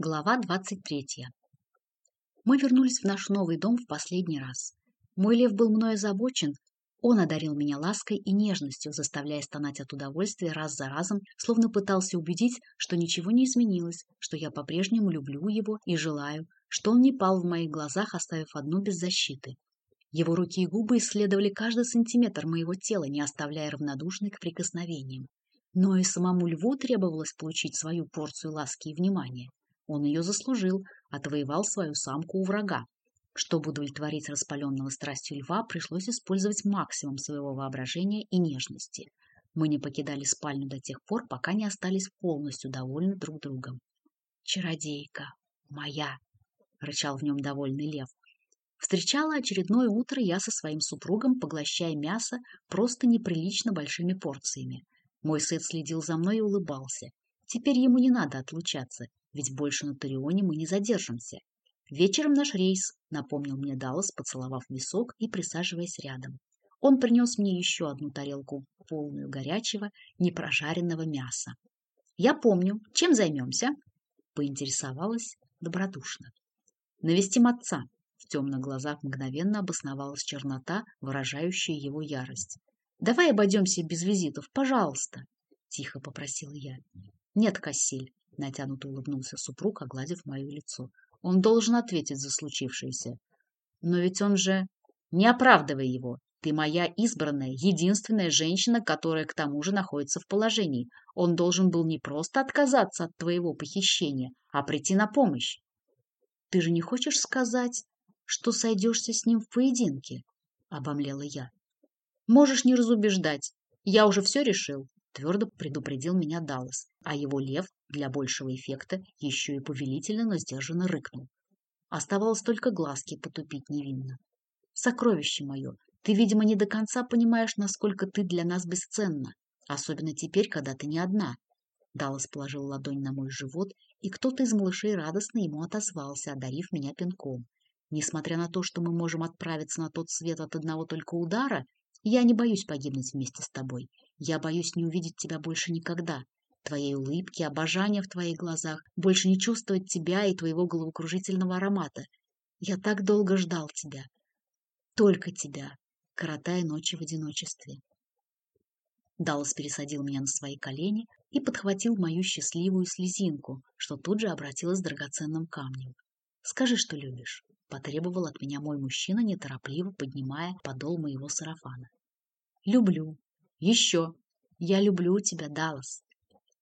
Глава 23. Мы вернулись в наш новый дом в последний раз. Мой лев был мною озабочен. Он одарил меня лаской и нежностью, заставляя стонать от удовольствия раз за разом, словно пытался убедить, что ничего не изменилось, что я по-прежнему люблю его и желаю, что он не пал в моих глазах, оставив одну без защиты. Его руки и губы исследовали каждый сантиметр моего тела, не оставляя равнодушной к прикосновениям. Но и самому льву требовалось получить свою порцию ласки и внимания. Он ее заслужил, отвоевал свою самку у врага. Чтобы удовлетворить распаленного страстью льва, пришлось использовать максимум своего воображения и нежности. Мы не покидали спальню до тех пор, пока не остались полностью довольны друг другом. «Чародейка! Моя!» — рычал в нем довольный лев. Встречала очередное утро я со своим супругом, поглощая мясо просто неприлично большими порциями. Мой сет следил за мной и улыбался. Теперь ему не надо отлучаться, ведь больше на Тарионе мы не задержимся. Вечером наш рейс, напомнил мне Даллас, поцеловав висок и присаживаясь рядом. Он принес мне еще одну тарелку, полную горячего, непрожаренного мяса. Я помню, чем займемся? Поинтересовалась добродушно. Навестим отца. В темных глазах мгновенно обосновалась чернота, выражающая его ярость. Давай обойдемся без визитов, пожалуйста, тихо попросила я. Нет, Кассиль, Натянуто улыбнулся супруг, огладив мое лицо. Он должен ответить за случившееся. Но ведь он же... Не оправдывай его. Ты моя избранная, единственная женщина, которая к тому же находится в положении. Он должен был не просто отказаться от твоего похищения, а прийти на помощь. Ты же не хочешь сказать, что сойдешься с ним в поединке? Обомлела я. Можешь не разубеждать. Я уже все решил твердо предупредил меня Даллас, а его лев для большего эффекта еще и повелительно, но сдержанно рыкнул. Оставалось только глазки потупить невинно. «Сокровище мое, ты, видимо, не до конца понимаешь, насколько ты для нас бесценна, особенно теперь, когда ты не одна». Даллас положил ладонь на мой живот, и кто-то из малышей радостно ему отозвался, одарив меня пинком. Несмотря на то, что мы можем отправиться на тот свет от одного только удара, я не боюсь погибнуть вместе с тобой. Я боюсь не увидеть тебя больше никогда. Твоей улыбки, обожания в твоих глазах, больше не чувствовать тебя и твоего головокружительного аромата. Я так долго ждал тебя. Только тебя, коротая ночи в одиночестве. Даллас пересадил меня на свои колени и подхватил мою счастливую слезинку, что тут же обратилась драгоценным камнем. «Скажи, что любишь», — потребовал от меня мой мужчина, неторопливо поднимая подол моего сарафана. «Люблю», еще. Я люблю тебя, Даллас.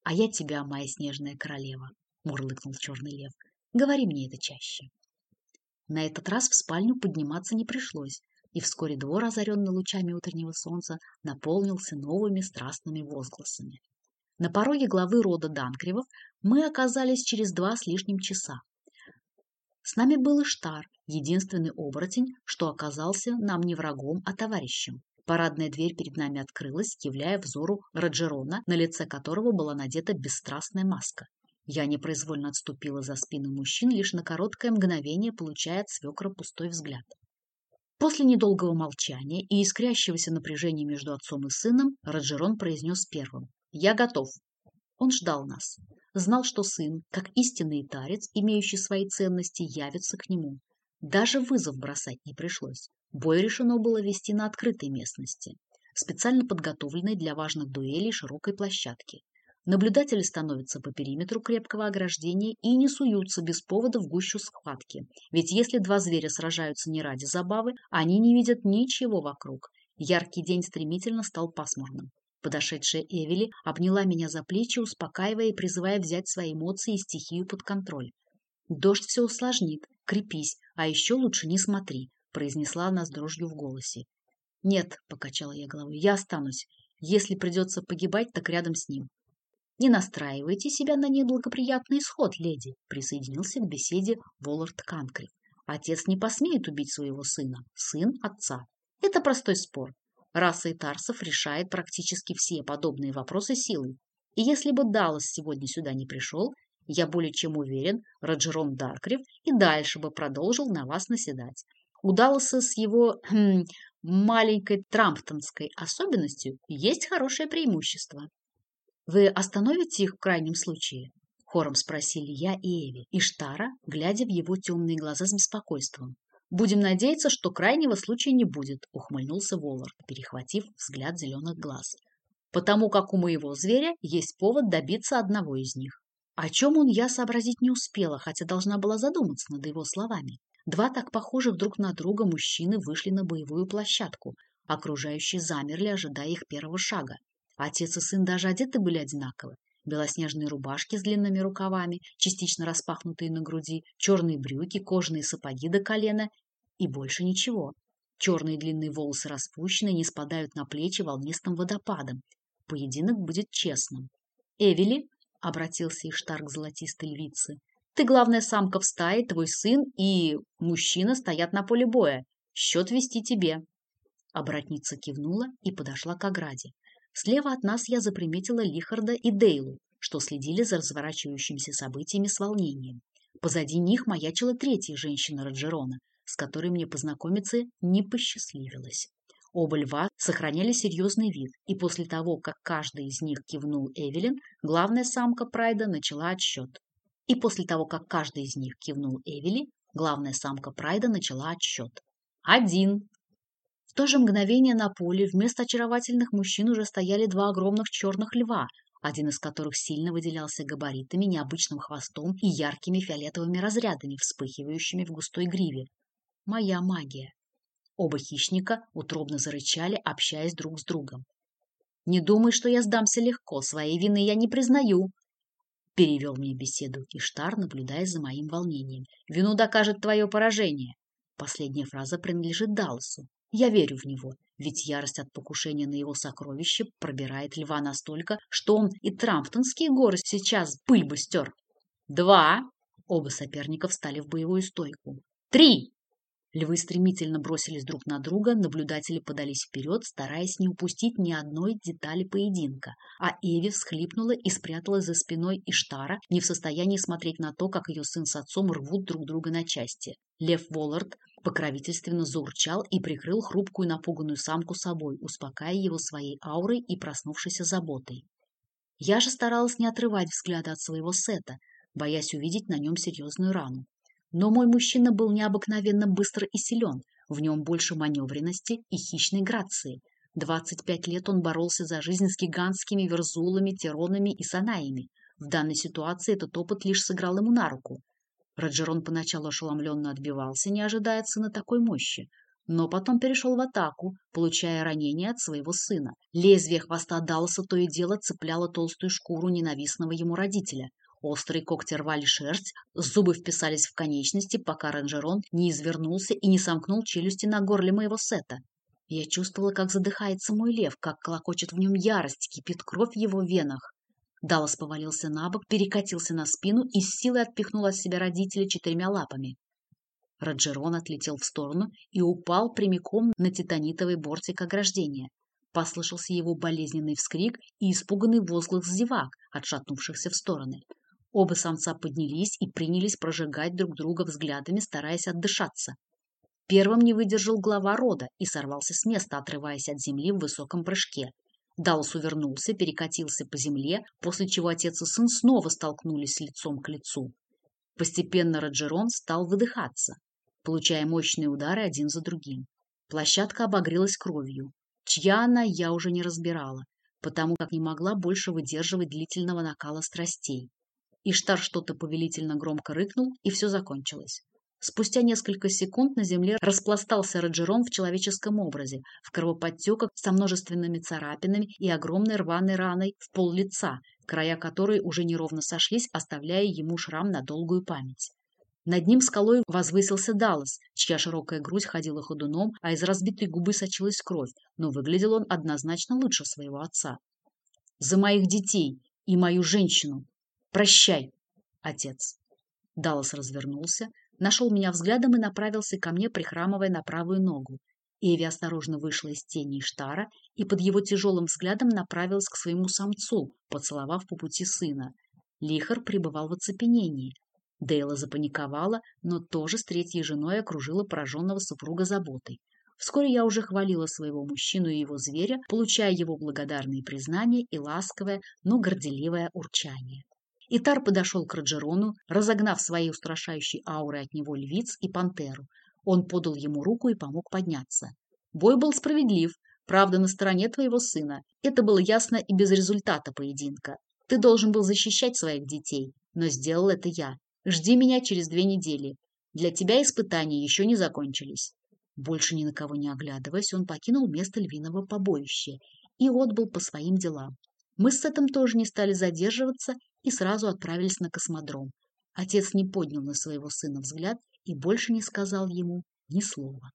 А я тебя, моя снежная королева, мурлыкнул черный лев. Говори мне это чаще. На этот раз в спальню подниматься не пришлось, и вскоре двор, озаренный лучами утреннего солнца, наполнился новыми страстными возгласами. На пороге главы рода Данкривов мы оказались через два с лишним часа. С нами был Иштар, единственный оборотень, что оказался нам не врагом, а товарищем. Парадная дверь перед нами открылась, являя взору Раджерона, на лице которого была надета бесстрастная маска. Я непроизвольно отступила за спину мужчин, лишь на короткое мгновение получая от свекра пустой взгляд. После недолгого молчания и искрящегося напряжения между отцом и сыном Раджерон произнес первым «Я готов». Он ждал нас. Знал, что сын, как истинный тарец, имеющий свои ценности, явится к нему. Даже вызов бросать не пришлось. Бой решено было вести на открытой местности, специально подготовленной для важных дуэлей широкой площадки. Наблюдатели становятся по периметру крепкого ограждения и не суются без повода в гущу схватки. Ведь если два зверя сражаются не ради забавы, они не видят ничего вокруг. Яркий день стремительно стал пасмурным. Подошедшая Эвели обняла меня за плечи, успокаивая и призывая взять свои эмоции и стихию под контроль. «Дождь все усложнит. Крепись, а еще лучше не смотри произнесла она с дрожью в голосе. «Нет», — покачала я головой, — «я останусь. Если придется погибать, так рядом с ним». «Не настраивайте себя на неблагоприятный исход, леди», — присоединился к беседе Воллард Канкри. «Отец не посмеет убить своего сына, сын — отца. Это простой спор. Раса Итарсов решает практически все подобные вопросы силой. И если бы Даллас сегодня сюда не пришел, я более чем уверен, Роджерон Даркрив и дальше бы продолжил на вас наседать удался с его хм, маленькой трамптонской особенностью есть хорошее преимущество. Вы остановите их в крайнем случае? Хором спросили я и Эви, и Штара, глядя в его темные глаза с беспокойством. «Будем надеяться, что крайнего случая не будет», — ухмыльнулся Воллард, перехватив взгляд зеленых глаз. «Потому как у моего зверя есть повод добиться одного из них». О чем он я сообразить не успела, хотя должна была задуматься над его словами. Два так похожих друг на друга мужчины вышли на боевую площадку. Окружающие замерли, ожидая их первого шага. Отец и сын даже одеты были одинаково. Белоснежные рубашки с длинными рукавами, частично распахнутые на груди, черные брюки, кожаные сапоги до колена и больше ничего. Черные длинные волосы распущены, не спадают на плечи волнистым водопадом. Поединок будет честным. «Эвели», — обратился Иштар к золотистой львице, — «ты главная самка в стае, твой сын и мужчина стоят на поле боя. Счет вести тебе». Обратница кивнула и подошла к ограде. Слева от нас я заприметила Лихарда и Дейлу, что следили за разворачивающимися событиями с волнением. Позади них маячила третья женщина Раджерона, с которой мне познакомиться не посчастливилось. Оба льва сохраняли серьезный вид, и после того, как каждый из них кивнул Эвелин, главная самка Прайда начала отсчет. И после того, как каждый из них кивнул Эвели, главная самка Прайда начала отсчет. Один, то же мгновение на поле вместо очаровательных мужчин уже стояли два огромных черных льва, один из которых сильно выделялся габаритами, необычным хвостом и яркими фиолетовыми разрядами, вспыхивающими в густой гриве. Моя магия. Оба хищника утробно зарычали, общаясь друг с другом. «Не думай, что я сдамся легко, своей вины я не признаю», — перевел мне беседу Иштар, наблюдая за моим волнением. «Вину докажет твое поражение». Последняя фраза принадлежит Далсу. Я верю в него, ведь ярость от покушения на его сокровище пробирает льва настолько, что он и Трамптонские горы сейчас пыль бы стер. Два. Оба соперника встали в боевую стойку. Три. Львы стремительно бросились друг на друга, наблюдатели подались вперед, стараясь не упустить ни одной детали поединка. А Эви всхлипнула и спряталась за спиной Иштара, не в состоянии смотреть на то, как ее сын с отцом рвут друг друга на части. Лев Воллард покровительственно заурчал и прикрыл хрупкую напуганную самку собой, успокаивая его своей аурой и проснувшейся заботой. Я же старалась не отрывать взгляда от своего сета, боясь увидеть на нем серьезную рану. Но мой мужчина был необыкновенно быстр и силен, в нем больше маневренности и хищной грации. Двадцать пять лет он боролся за жизнь с гигантскими верзулами, тиронами и санаями. В данной ситуации этот опыт лишь сыграл ему на руку. Раджерон поначалу ошеломленно отбивался, не ожидая сына такой мощи, но потом перешел в атаку, получая ранение от своего сына. Лезвие хвоста Далса то и дело цепляло толстую шкуру ненавистного ему родителя. Острые когти рвали шерсть, зубы вписались в конечности, пока Ранжерон не извернулся и не сомкнул челюсти на горле моего сета. Я чувствовала, как задыхается мой лев, как клокочет в нем ярость, кипит кровь в его венах. Даллас повалился на бок, перекатился на спину и с силой отпихнул от себя родителя четырьмя лапами. Раджерон отлетел в сторону и упал прямиком на титанитовый бортик ограждения. Послышался его болезненный вскрик и испуганный возглас зевак, отшатнувшихся в стороны. Оба самца поднялись и принялись прожигать друг друга взглядами, стараясь отдышаться. Первым не выдержал глава рода и сорвался с места, отрываясь от земли в высоком прыжке. Даллас увернулся, перекатился по земле, после чего отец и сын снова столкнулись лицом к лицу. Постепенно Раджерон стал выдыхаться, получая мощные удары один за другим. Площадка обогрелась кровью. Чья она, я уже не разбирала, потому как не могла больше выдерживать длительного накала страстей. Иштар что-то повелительно громко рыкнул, и все закончилось. Спустя несколько секунд на земле распластался Раджерон в человеческом образе, в кровоподтеках со множественными царапинами и огромной рваной раной в пол лица, края которой уже неровно сошлись, оставляя ему шрам на долгую память. Над ним скалой возвысился Даллас, чья широкая грудь ходила ходуном, а из разбитой губы сочилась кровь, но выглядел он однозначно лучше своего отца. «За моих детей и мою женщину!» Прощай, отец. Даллас развернулся, нашел меня взглядом и направился ко мне, прихрамывая на правую ногу. Эви осторожно вышла из тени Штара и под его тяжелым взглядом направилась к своему самцу, поцеловав по пути сына. Лихар пребывал в оцепенении. Дейла запаниковала, но тоже с третьей женой окружила пораженного супруга заботой. Вскоре я уже хвалила своего мужчину и его зверя, получая его благодарные признания и ласковое, но горделивое урчание. Итар подошел к Раджерону, разогнав своей устрашающей аурой от него львиц и пантеру. Он подал ему руку и помог подняться. Бой был справедлив, правда, на стороне твоего сына. Это было ясно и без результата поединка. Ты должен был защищать своих детей, но сделал это я. Жди меня через две недели. Для тебя испытания еще не закончились. Больше ни на кого не оглядываясь, он покинул место львиного побоища и отбыл по своим делам. Мы с Сетом тоже не стали задерживаться и сразу отправились на космодром. Отец не поднял на своего сына взгляд и больше не сказал ему ни слова.